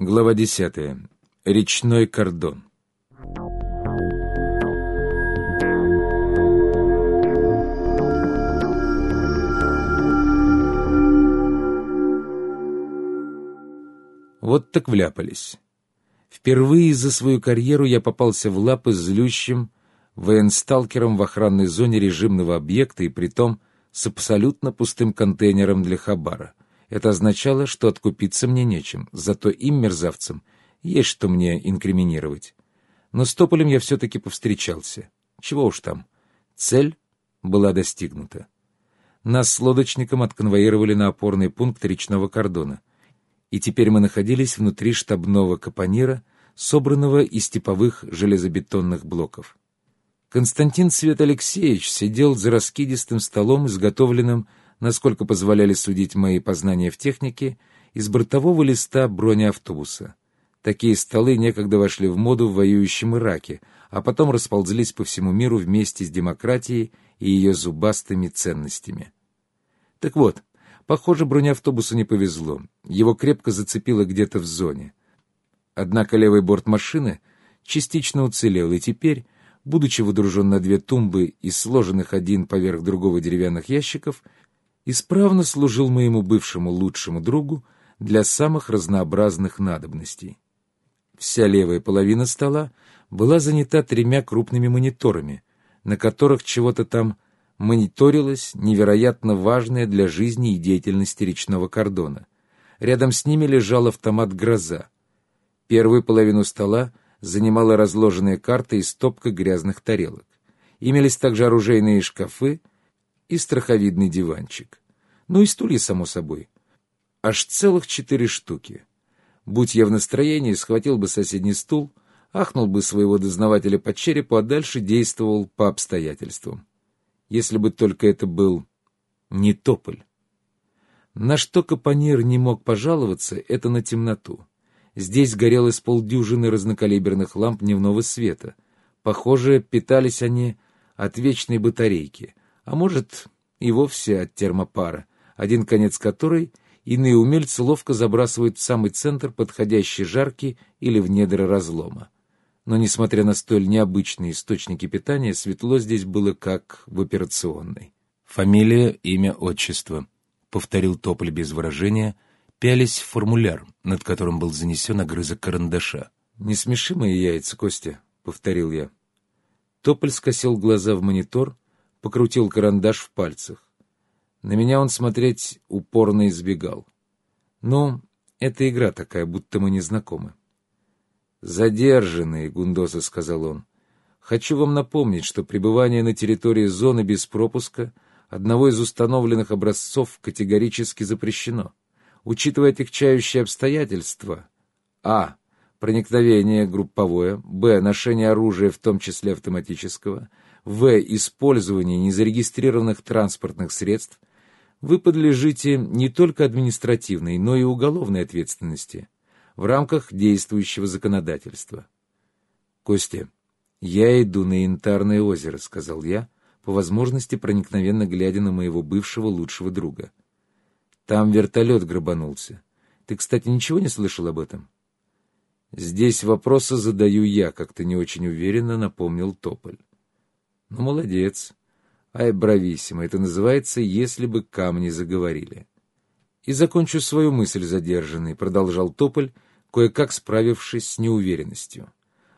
Глава десятая. Речной кордон. Вот так вляпались. Впервые за свою карьеру я попался в лапы злющим военсталкером в охранной зоне режимного объекта и притом с абсолютно пустым контейнером для хабара. Это означало, что откупиться мне нечем, зато им, мерзавцам, есть что мне инкриминировать. Но с Тополем я все-таки повстречался. Чего уж там. Цель была достигнута. Нас с лодочником отконвоировали на опорный пункт речного кордона. И теперь мы находились внутри штабного капонира, собранного из типовых железобетонных блоков. Константин Свет Алексеевич сидел за раскидистым столом, изготовленным, насколько позволяли судить мои познания в технике, из бортового листа бронеавтобуса. Такие столы некогда вошли в моду в воюющем Ираке, а потом расползлись по всему миру вместе с демократией и ее зубастыми ценностями. Так вот, похоже, бронеавтобусу не повезло. Его крепко зацепило где-то в зоне. Однако левый борт машины частично уцелел, и теперь будучи водружен на две тумбы из сложенных один поверх другого деревянных ящиков, исправно служил моему бывшему лучшему другу для самых разнообразных надобностей. Вся левая половина стола была занята тремя крупными мониторами, на которых чего-то там мониторилось невероятно важное для жизни и деятельности речного кордона. Рядом с ними лежал автомат «Гроза». Первую половину стола — занимала разложенные карты и стопка грязных тарелок. Имелись также оружейные шкафы и страховидный диванчик. Ну и стулья, само собой. Аж целых четыре штуки. Будь я в настроении, схватил бы соседний стул, ахнул бы своего дознавателя по черепу, а дальше действовал по обстоятельствам. Если бы только это был не тополь. На что Капонир не мог пожаловаться, это на темноту. Здесь горело с полдюжины разнокалиберных ламп дневного света. Похоже, питались они от вечной батарейки, а может и вовсе от термопара, один конец которой иные умельцы ловко забрасывают в самый центр подходящей жарки или в недра разлома. Но, несмотря на столь необычные источники питания, светло здесь было как в операционной. «Фамилия, имя, отчество», — повторил Тополь без выражения, пялись в формуляр, над которым был занесен огрызок карандаша. «Не смеши мои яйца, Костя», — повторил я. Тополь скосил глаза в монитор, покрутил карандаш в пальцах. На меня он смотреть упорно избегал. «Ну, это игра такая, будто мы не знакомы». «Задержанные», — Гундоса сказал он. «Хочу вам напомнить, что пребывание на территории зоны без пропуска одного из установленных образцов категорически запрещено учитывая отягчающие обстоятельства, а. проникновение групповое, б. ношение оружия, в том числе автоматического, в. использование незарегистрированных транспортных средств, вы подлежите не только административной, но и уголовной ответственности в рамках действующего законодательства. Костя, я иду на Янтарное озеро, сказал я, по возможности проникновенно глядя на моего бывшего лучшего друга. Там вертолет грабанулся. Ты, кстати, ничего не слышал об этом? Здесь вопросы задаю я, как-то не очень уверенно напомнил Тополь. Ну, молодец. Ай, брависсимо, это называется «если бы камни заговорили». И закончу свою мысль задержанный, продолжал Тополь, кое-как справившись с неуверенностью.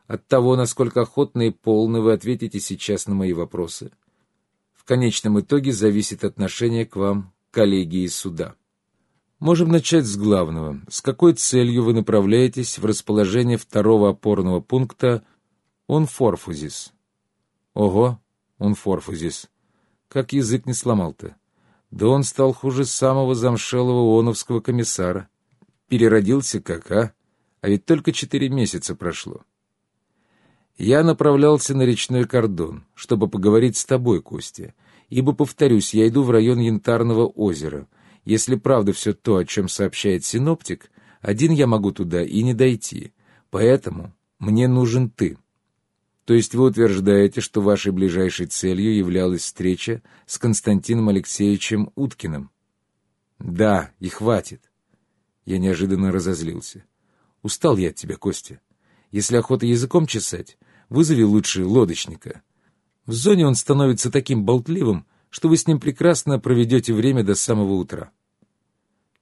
От того, насколько охотно и полно вы ответите сейчас на мои вопросы, в конечном итоге зависит отношение к вам коллегии суда. Можем начать с главного. С какой целью вы направляетесь в расположение второго опорного пункта Онфорфузис? Ого, Онфорфузис. Как язык не сломал-то. Да он стал хуже самого замшелого оновского комиссара. Переродился как, а? А ведь только четыре месяца прошло. Я направлялся на речной кордон, чтобы поговорить с тобой, Костя, ибо, повторюсь, я иду в район Янтарного озера. Если правда все то, о чем сообщает синоптик, один я могу туда и не дойти. Поэтому мне нужен ты. То есть вы утверждаете, что вашей ближайшей целью являлась встреча с Константином Алексеевичем Уткиным? Да, и хватит. Я неожиданно разозлился. Устал я от тебя, Костя. Если охота языком чесать, вызови лучше лодочника. В зоне он становится таким болтливым, что вы с ним прекрасно проведете время до самого утра.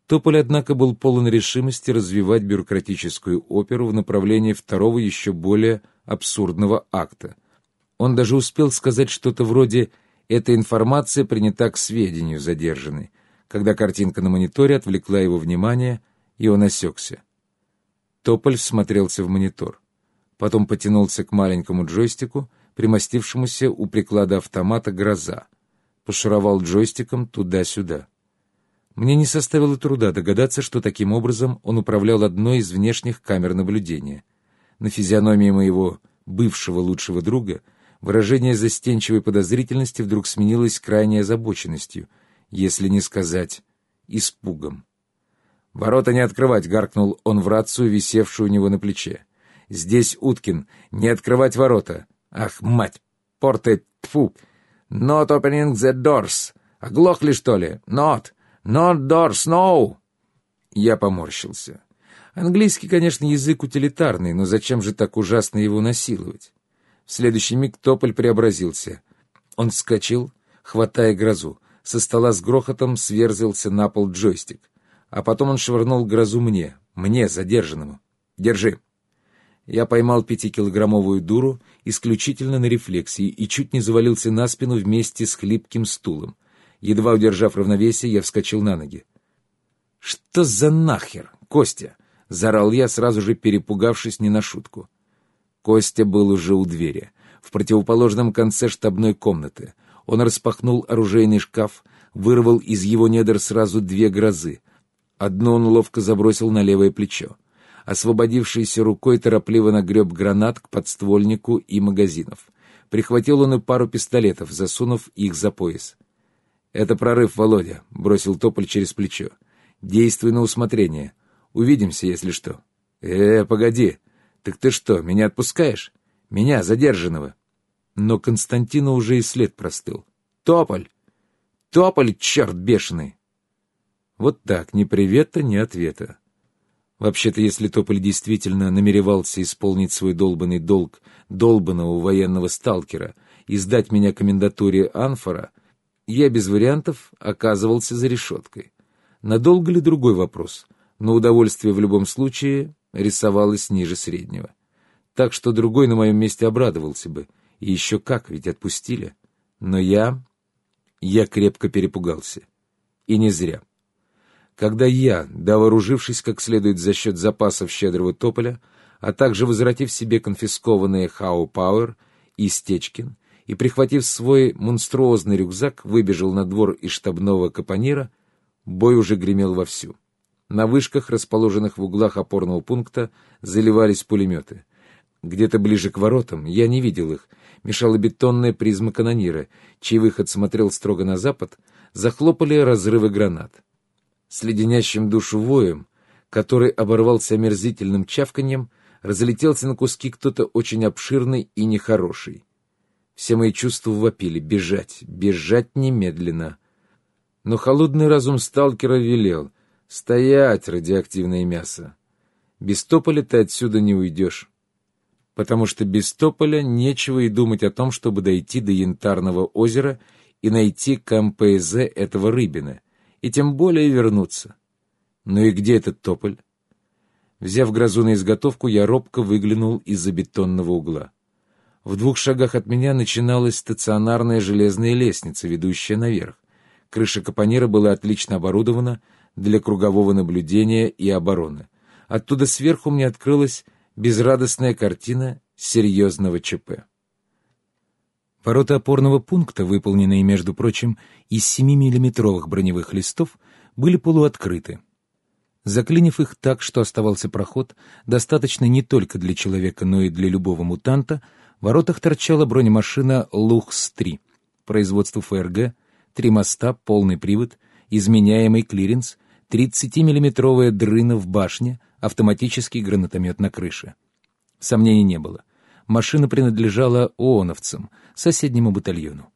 Тополь, однако, был полон решимости развивать бюрократическую оперу в направлении второго еще более абсурдного акта. Он даже успел сказать что-то вроде «эта информация принята к сведению задержанной», когда картинка на мониторе отвлекла его внимание, и он осекся. Тополь смотрелся в монитор. Потом потянулся к маленькому джойстику, примостившемуся у приклада автомата «Гроза». Пошуровал джойстиком туда-сюда. Мне не составило труда догадаться, что таким образом он управлял одной из внешних камер наблюдения. На физиономии моего бывшего лучшего друга выражение застенчивой подозрительности вдруг сменилось крайней озабоченностью, если не сказать испугом. «Ворота не открывать!» — гаркнул он в рацию, висевшую у него на плече. «Здесь Уткин! Не открывать ворота! Ах, мать! Порте... Тьфу! Not opening the doors! Оглохли, что ли? Not! «Not doors, no!» Я поморщился. Английский, конечно, язык утилитарный, но зачем же так ужасно его насиловать? В следующий миг Тополь преобразился. Он вскочил, хватая грозу. Со стола с грохотом сверзился на пол джойстик. А потом он швырнул грозу мне, мне, задержанному. «Держи!» Я поймал пятикилограммовую дуру исключительно на рефлексии и чуть не завалился на спину вместе с хлипким стулом. Едва удержав равновесие, я вскочил на ноги. «Что за нахер, Костя?» — заорал я, сразу же перепугавшись не на шутку. Костя был уже у двери, в противоположном конце штабной комнаты. Он распахнул оружейный шкаф, вырвал из его недр сразу две грозы. Одну он ловко забросил на левое плечо. Освободившейся рукой торопливо нагреб гранат к подствольнику и магазинов. Прихватил он и пару пистолетов, засунув их за пояс. «Это прорыв, Володя», — бросил Тополь через плечо. «Действуй на усмотрение. Увидимся, если что». «Э, погоди. Так ты что, меня отпускаешь? Меня, задержанного?» Но Константина уже и след простыл. «Тополь! Тополь, черт бешеный!» Вот так, ни привета, ни ответа. Вообще-то, если Тополь действительно намеревался исполнить свой долбанный долг долбанного военного сталкера и сдать меня комендатуре Анфора — я без вариантов оказывался за решеткой. Надолго ли другой вопрос, но удовольствие в любом случае рисовалось ниже среднего. Так что другой на моем месте обрадовался бы. И еще как, ведь отпустили. Но я... я крепко перепугался. И не зря. Когда я, довооружившись как следует за счет запасов щедрого тополя, а также возвратив себе конфискованные Хау Пауэр и Стечкин, и, прихватив свой монструозный рюкзак, выбежал на двор из штабного капонира, бой уже гремел вовсю. На вышках, расположенных в углах опорного пункта, заливались пулеметы. Где-то ближе к воротам, я не видел их, мешала бетонная призма канонира, чей выход смотрел строго на запад, захлопали разрывы гранат. С леденящим душу воем, который оборвался омерзительным чавканьем, разлетелся на куски кто-то очень обширный и нехороший. Все мои чувства вопили — бежать, бежать немедленно. Но холодный разум сталкера велел — стоять, радиоактивное мясо. Без тополя ты отсюда не уйдешь. Потому что без тополя нечего и думать о том, чтобы дойти до Янтарного озера и найти КМПЗ этого рыбина, и тем более вернуться. Ну и где этот тополь? Взяв грозу на изготовку, я робко выглянул из-за бетонного угла. В двух шагах от меня начиналась стационарная железная лестница, ведущая наверх. Крыша капонира была отлично оборудована для кругового наблюдения и обороны. Оттуда сверху мне открылась безрадостная картина серьезного ЧП. Ворота опорного пункта, выполненные, между прочим, из 7-миллиметровых броневых листов, были полуоткрыты. Заклинив их так, что оставался проход, достаточно не только для человека, но и для любого мутанта — в воротах торчала бронемашина «Лухс-3», производство ФРГ, три моста, полный привод, изменяемый клиренс, 30-миллиметровая дрына в башне, автоматический гранатомет на крыше. Сомнений не было. Машина принадлежала ООНовцам, соседнему батальону.